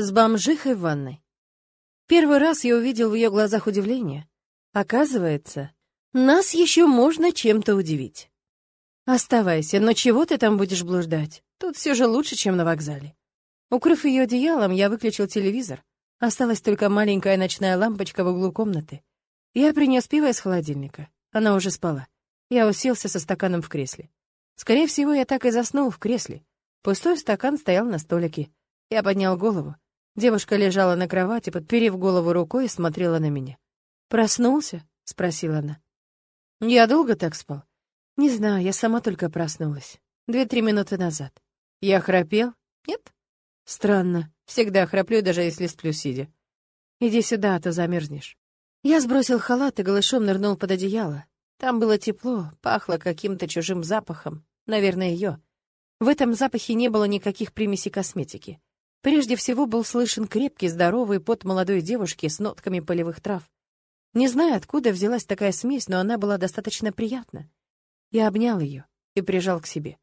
С бомжихой в ванной. Первый раз я увидел в ее глазах удивление. Оказывается, нас еще можно чем-то удивить. Оставайся, но чего ты там будешь блуждать? Тут все же лучше, чем на вокзале. Укрыв ее одеялом, я выключил телевизор. Осталась только маленькая ночная лампочка в углу комнаты. Я принес пиво из холодильника. Она уже спала. Я уселся со стаканом в кресле. Скорее всего, я так и заснул в кресле. Пустой стакан стоял на столике. Я поднял голову. Девушка лежала на кровати, подперев голову рукой и смотрела на меня. «Проснулся?» — спросила она. «Я долго так спал?» «Не знаю, я сама только проснулась. Две-три минуты назад. Я храпел? Нет?» «Странно. Всегда храплю, даже если сплю сидя. Иди сюда, а то замерзнешь». Я сбросил халат и голышом нырнул под одеяло. Там было тепло, пахло каким-то чужим запахом. Наверное, ее. В этом запахе не было никаких примесей косметики. Прежде всего был слышен крепкий, здоровый пот молодой девушки с нотками полевых трав. Не знаю, откуда взялась такая смесь, но она была достаточно приятна. Я обнял ее и прижал к себе.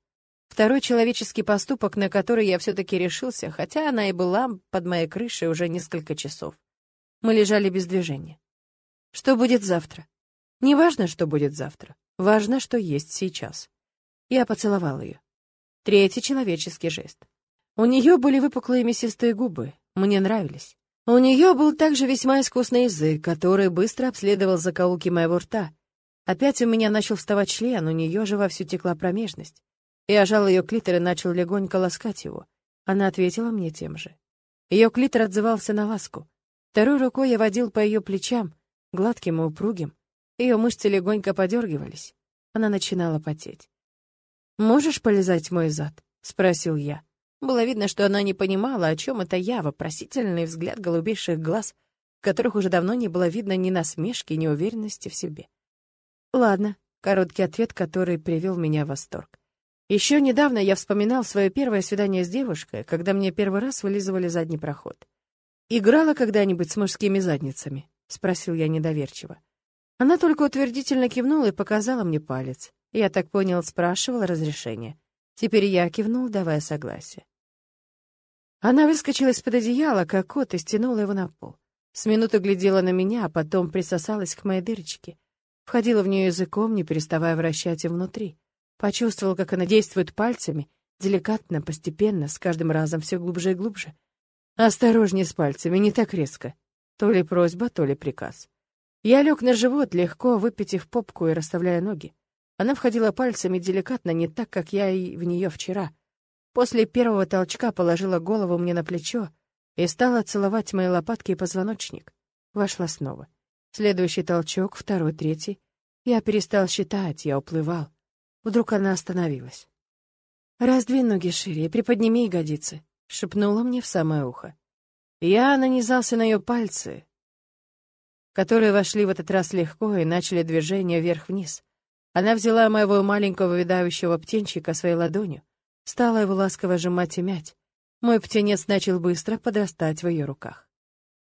Второй человеческий поступок, на который я все-таки решился, хотя она и была под моей крышей уже несколько часов. Мы лежали без движения. Что будет завтра? Не важно, что будет завтра. Важно, что есть сейчас. Я поцеловал ее. Третий человеческий жест. У нее были выпуклые мясистые губы, мне нравились. У нее был также весьма искусный язык, который быстро обследовал закоулки моего рта. Опять у меня начал вставать член, у нее же вовсю текла промежность. Я жал ее клитор и начал легонько ласкать его. Она ответила мне тем же. Ее клитор отзывался на ласку. Второй рукой я водил по ее плечам, гладким и упругим. Ее мышцы легонько подергивались. Она начинала потеть. «Можешь полезать мой зад?» — спросил я. Было видно, что она не понимала, о чем это я, вопросительный взгляд голубейших глаз, которых уже давно не было видно ни насмешки, ни уверенности в себе. «Ладно», — короткий ответ, который привел меня в восторг. Еще недавно я вспоминал свое первое свидание с девушкой, когда мне первый раз вылизывали задний проход. «Играла когда-нибудь с мужскими задницами?» — спросил я недоверчиво. Она только утвердительно кивнула и показала мне палец. Я так понял, спрашивала разрешение. Теперь я кивнул, давая согласие. Она выскочила из-под одеяла, как кот, и стянула его на пол. С минуты глядела на меня, а потом присосалась к моей дырочке. Входила в нее языком, не переставая вращать ее внутри. Почувствовал, как она действует пальцами, деликатно, постепенно, с каждым разом все глубже и глубже. Осторожнее с пальцами, не так резко. То ли просьба, то ли приказ. Я лег на живот, легко выпитив попку и расставляя ноги. Она входила пальцами деликатно, не так, как я и в нее вчера. После первого толчка положила голову мне на плечо и стала целовать мои лопатки и позвоночник. Вошла снова. Следующий толчок, второй, третий. Я перестал считать, я уплывал. Вдруг она остановилась. «Раздвинь ноги шире, приподними ягодицы», — шепнула мне в самое ухо. Я нанизался на ее пальцы, которые вошли в этот раз легко и начали движение вверх-вниз. Она взяла моего маленького видающего птенчика своей ладонью, стала его ласково сжимать и мять. Мой птенец начал быстро подрастать в ее руках.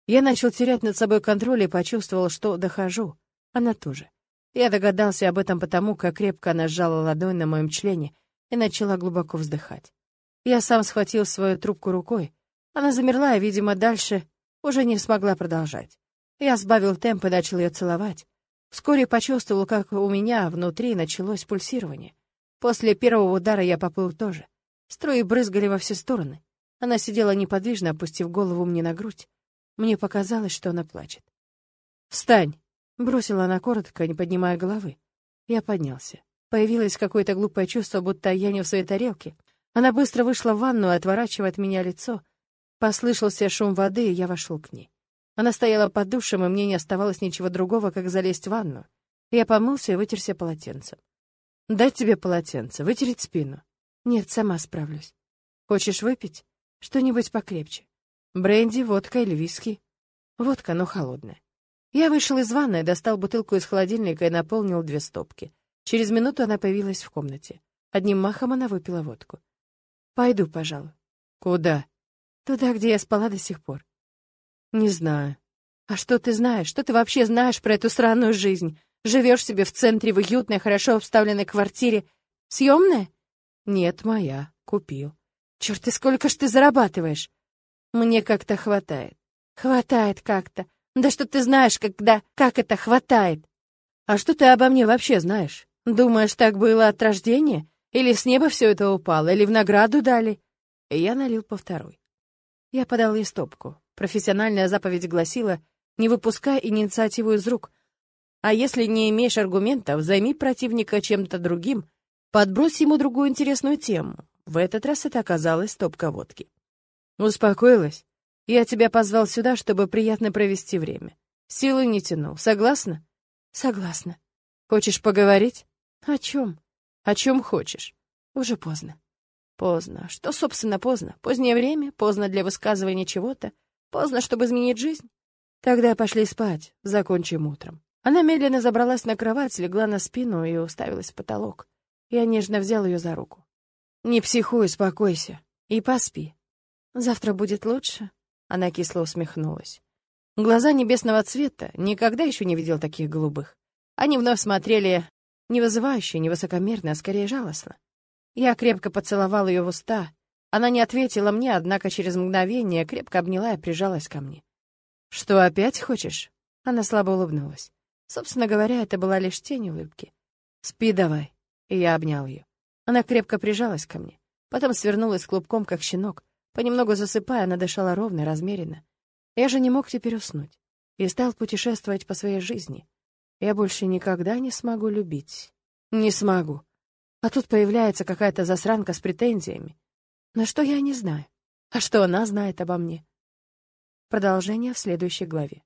Я начал терять над собой контроль и почувствовал, что дохожу. Она тоже. Я догадался об этом потому, как крепко она сжала ладонь на моем члене и начала глубоко вздыхать. Я сам схватил свою трубку рукой. Она замерла и, видимо, дальше уже не смогла продолжать. Я сбавил темп и начал ее целовать. Вскоре почувствовал, как у меня внутри началось пульсирование. После первого удара я поплыл тоже. Струи брызгали во все стороны. Она сидела неподвижно, опустив голову мне на грудь. Мне показалось, что она плачет. «Встань!» — бросила она коротко, не поднимая головы. Я поднялся. Появилось какое-то глупое чувство, будто я не в своей тарелке. Она быстро вышла в ванную, отворачивая от меня лицо. Послышался шум воды, и я вошел к ней. Она стояла под душем, и мне не оставалось ничего другого, как залезть в ванну. Я помылся и вытерся полотенцем. «Дать тебе полотенце, вытереть спину?» «Нет, сама справлюсь». «Хочешь выпить? Что-нибудь покрепче. Бренди, водка или виски?» «Водка, но холодная». Я вышел из ванной, достал бутылку из холодильника и наполнил две стопки. Через минуту она появилась в комнате. Одним махом она выпила водку. «Пойду, пожалуй». «Куда?» «Туда, где я спала до сих пор. Не знаю. А что ты знаешь? Что ты вообще знаешь про эту странную жизнь? Живешь себе в центре в уютной, хорошо обставленной квартире. Съемная? Нет, моя. Купил. Черт, и сколько ж ты зарабатываешь? Мне как-то хватает. Хватает как-то. Да что ты знаешь, когда... Как это хватает? А что ты обо мне вообще знаешь? Думаешь, так было от рождения? Или с неба все это упало? Или в награду дали? И я налил по второй. Я подал ей стопку. Профессиональная заповедь гласила «Не выпускай инициативу из рук», а если не имеешь аргументов, займи противника чем-то другим, подбрось ему другую интересную тему. В этот раз это оказалось стопка водки. Успокоилась? Я тебя позвал сюда, чтобы приятно провести время. Силы не тянул. Согласна? Согласна. Хочешь поговорить? О чем? О чем хочешь? Уже поздно. Поздно. Что, собственно, поздно? Позднее время? Поздно для высказывания чего-то? Поздно, чтобы изменить жизнь? Тогда пошли спать. Закончим утром. Она медленно забралась на кровать, легла на спину и уставилась в потолок. Я нежно взял ее за руку. «Не психуй, успокойся. И поспи. Завтра будет лучше?» Она кисло усмехнулась. Глаза небесного цвета, никогда еще не видел таких голубых. Они вновь смотрели не вызывающе, не высокомерно, а скорее жалостно. Я крепко поцеловал ее в уста. Она не ответила мне, однако через мгновение крепко обняла и прижалась ко мне. «Что, опять хочешь?» Она слабо улыбнулась. Собственно говоря, это была лишь тень улыбки. «Спи давай». И я обнял ее. Она крепко прижалась ко мне. Потом свернулась клубком, как щенок. Понемногу засыпая, она дышала ровно, размеренно. Я же не мог теперь уснуть. И стал путешествовать по своей жизни. Я больше никогда не смогу любить. Не смогу. А тут появляется какая-то засранка с претензиями. На что я не знаю. А что она знает обо мне? Продолжение в следующей главе.